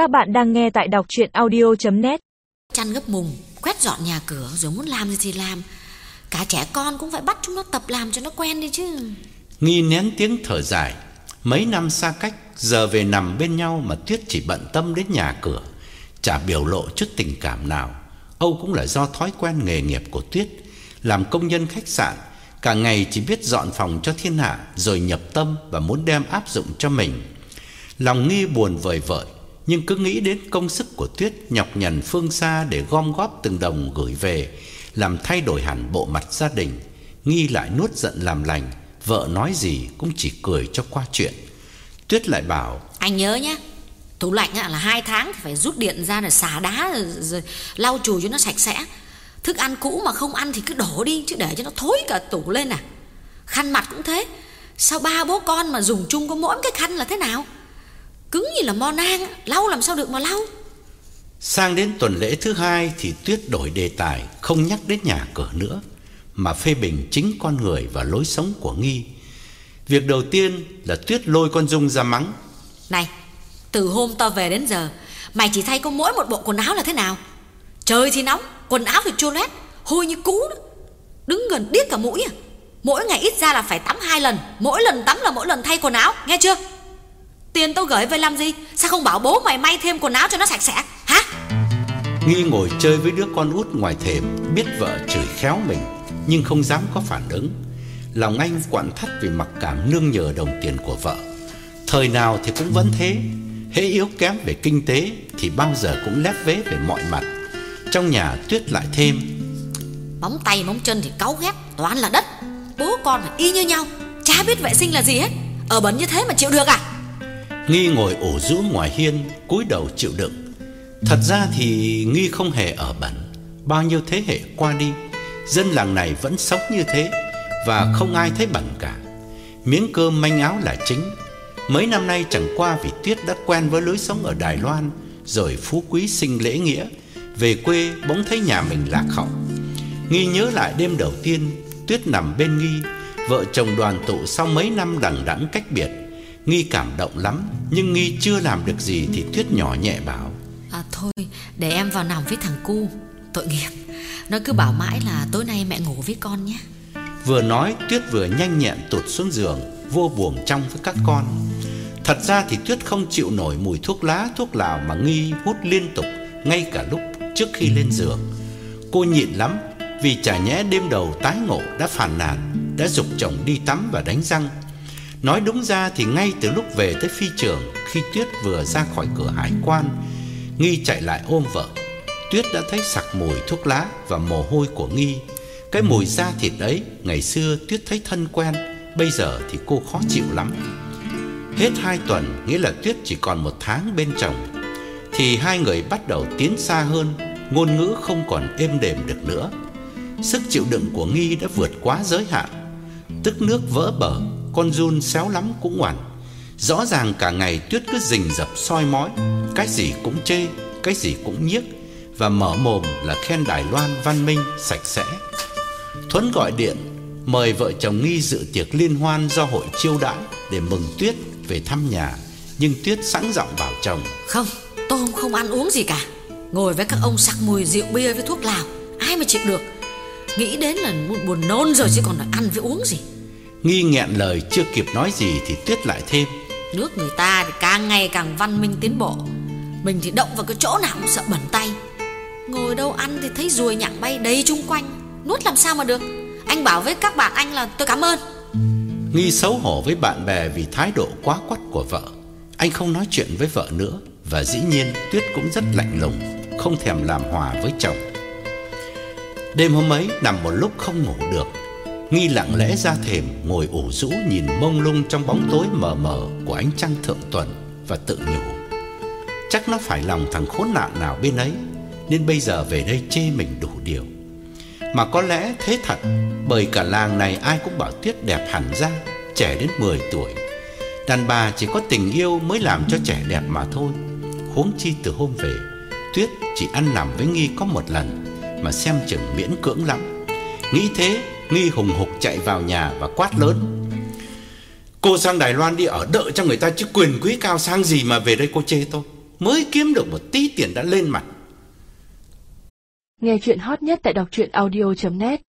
Các bạn đang nghe tại đọc chuyện audio.net Chăn gấp mùng, quét dọn nhà cửa rồi muốn làm gì thì làm. Cả trẻ con cũng phải bắt chúng nó tập làm cho nó quen đi chứ. Nghi nén tiếng thở dài. Mấy năm xa cách Giờ về nằm bên nhau mà Tuyết chỉ bận tâm đến nhà cửa. Chả biểu lộ chút tình cảm nào. Âu cũng là do thói quen nghề nghiệp của Tuyết. Làm công nhân khách sạn Cả ngày chỉ biết dọn phòng cho thiên hạ Rồi nhập tâm và muốn đem áp dụng cho mình. Lòng nghi buồn vời vợi nhưng cứ nghĩ đến công sức của Tuyết Nhọc nhằn phương xa để gom góp từng đồng gửi về Làm thay đổi hẳn bộ mặt gia đình Nghi lại nuốt giận làm lành Vợ nói gì cũng chỉ cười cho qua chuyện Tuyết lại bảo Anh nhớ nhé, tủ lạnh á, là hai tháng thì phải rút điện ra để xả đá rồi, rồi lau chùi cho nó sạch sẽ. Thức ăn cũ mà không ăn thì cứ đổ đi chứ để cho nó thối cả tủ lên à. Khăn mặt cũng thế. Sao ba bố con mà dùng chung có mỗi cái khăn là thế nào? Cứng như là mo nang, lau làm sao được mà lau. Sang đến tuần lễ thứ hai thì Tuyết đổi đề tài Không nhắc đến nhà cửa nữa Mà phê bình chính con người và lối sống của Nghi Việc đầu tiên là Tuyết lôi con Dung ra mắng Này, từ hôm tao về đến giờ, mày chỉ thay có mỗi một bộ quần áo là thế nào? Trời thì nóng, quần áo thì chua loét, hôi như cú đó. Đứng gần điếc cả mũi à. Mỗi ngày ít ra là phải tắm hai lần, mỗi lần tắm là mỗi lần thay quần áo, nghe chưa? Tiền tao gửi về làm gì? Sao không bảo bố mày may thêm quần áo cho nó sạch sẽ? Hả? Nghi ngồi chơi với đứa con út ngoài thềm Biết vợ chửi khéo mình Nhưng không dám có phản ứng Lòng anh quặn thắt vì mặc cảm nương nhờ đồng tiền của vợ Thời nào thì cũng vẫn thế Hễ yếu kém về kinh tế Thì bao giờ cũng lép vế về mọi mặt Trong nhà Tuyết lại thêm Móng tay móng chân thì cáu ghét, toàn là đất. Bố con là y như nhau, chả biết vệ sinh là gì hết. Ở bẩn như thế mà chịu được à? Nghi ngồi ổ rũ ngoài hiên, cúi đầu chịu đựng. Thật ra thì Nghi không hề ở bẩn. Bao nhiêu thế hệ qua đi, Dân làng này vẫn sống như thế Và không ai thấy bẩn cả. Miếng cơm manh áo là chính. Mấy năm nay chẳng qua vì Tuyết đã quen với lối sống ở Đài Loan, Rồi phú quý sinh lễ nghĩa. Về quê, bỗng thấy nhà mình lạc hậu. Nghi nhớ lại đêm đầu tiên, Tuyết nằm bên Nghi. Vợ chồng đoàn tụ sau mấy năm đằng đẵng cách biệt. Nghi cảm động lắm Nhưng Nghi chưa làm được gì Thì Tuyết nhỏ nhẹ bảo À thôi, để em vào nằm với thằng cu. Tội nghiệp. Nó cứ bảo mãi là tối nay mẹ ngủ với con nhé. Vừa nói Tuyết vừa nhanh nhẹn tụt xuống giường Vô buồng trong với các con Thật ra thì Tuyết không chịu nổi mùi thuốc lá Thuốc lào mà Nghi hút liên tục Ngay cả lúc trước khi lên giường Cô nhịn lắm Vì chả nhẽ đêm đầu tái ngộ đã phàn nàn Đã dục chồng đi tắm và đánh răng Nói đúng ra thì ngay từ lúc về tới phi trường, Khi Tuyết vừa ra khỏi cửa hải quan, Nghi chạy lại ôm vợ. Tuyết đã thấy sặc mùi thuốc lá và mồ hôi của Nghi. Cái mùi da thịt ấy, Ngày xưa Tuyết thấy thân quen, Bây giờ thì cô khó chịu lắm. Hết hai tuần, Nghĩa là Tuyết chỉ còn một tháng bên chồng, Thì hai người bắt đầu tiến xa hơn, Ngôn ngữ không còn êm đềm được nữa. Sức chịu đựng của Nghi đã vượt quá giới hạn, Tức nước vỡ bờ. Con run xéo lắm cũng ngoằn Rõ ràng cả ngày Tuyết cứ rình rập soi mói Cái gì cũng chê Cái gì cũng nhiếc Và mở mồm là khen Đài Loan văn minh sạch sẽ Thuấn gọi điện Mời vợ chồng Nghi dự tiệc liên hoan Do hội chiêu đãi Để mừng Tuyết về thăm nhà Nhưng Tuyết sẵn giọng bảo chồng Không, tôi không, không ăn uống gì cả. Ngồi với các ông sặc mùi rượu bia với thuốc lào. Ai mà chịu được. Nghĩ đến là buồn nôn rồi chứ còn là ăn với uống gì. Nghi nghẹn lời chưa kịp nói gì Thì Tuyết lại thêm Nước người ta thì càng ngày càng văn minh tiến bộ. Mình thì động vào cái chỗ nào cũng sợ bẩn tay. Ngồi đâu ăn thì thấy ruồi nhặng bay đầy chung quanh. Nuốt làm sao mà được. Anh bảo với các bạn anh là tôi cảm ơn. Nghi xấu hổ với bạn bè vì thái độ quá quắt của vợ Anh không nói chuyện với vợ nữa Và dĩ nhiên Tuyết cũng rất lạnh lùng Không thèm làm hòa với chồng Đêm hôm ấy nằm một lúc không ngủ được Nghi lặng lẽ ra thềm, Ngồi ủ rũ nhìn mông lung trong bóng tối mờ mờ Của ánh trăng thượng tuần Và tự nhủ. Chắc nó phải lòng thằng khốn nạn nào bên ấy, Nên bây giờ về đây chê mình đủ điều. Mà có lẽ thế thật, Bởi cả làng này ai cũng bảo Tuyết đẹp hẳn ra, Trẻ đến 10 tuổi. Đàn bà chỉ có tình yêu mới làm cho trẻ đẹp mà thôi. Huống chi từ hôm về, Tuyết chỉ ăn nằm với Nghi có một lần, Mà xem chừng miễn cưỡng lắm. Nghĩ thế Nghi hùng hục chạy vào nhà và quát lớn. Cô sang Đài Loan đi, ở đợi cho người ta chứ quyền quý cao sang gì mà về đây cô chê tôi. Mới kiếm được một tí tiền đã lên mặt. Nghe chuyện hot nhất tại đọc truyện audio.net